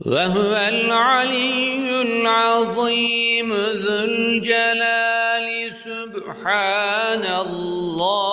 وهو العلي العظيم ذو الجلال سبحان الله.